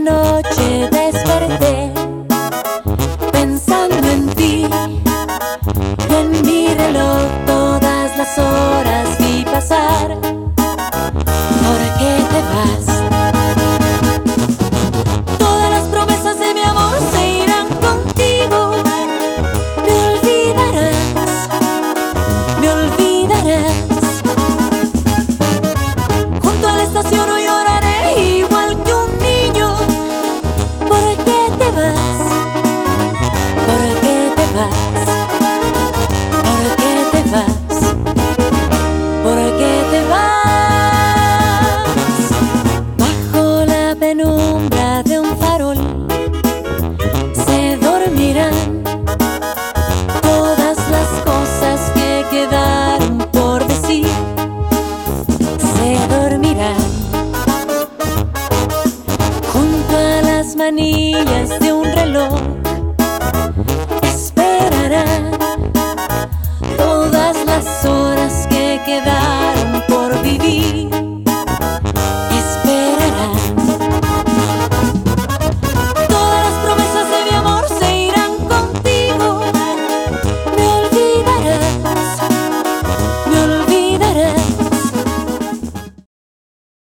noche desperté pensando en ti y en mi reloj todas las horas vi pasar. ¿Por qué te vas? Todas las promesas de mi amor se irán contigo. Me olvidarás, me olvidarás. De un farol se dormirán todas las cosas que quedaron por decir. Se dormirán junto a las manillas de un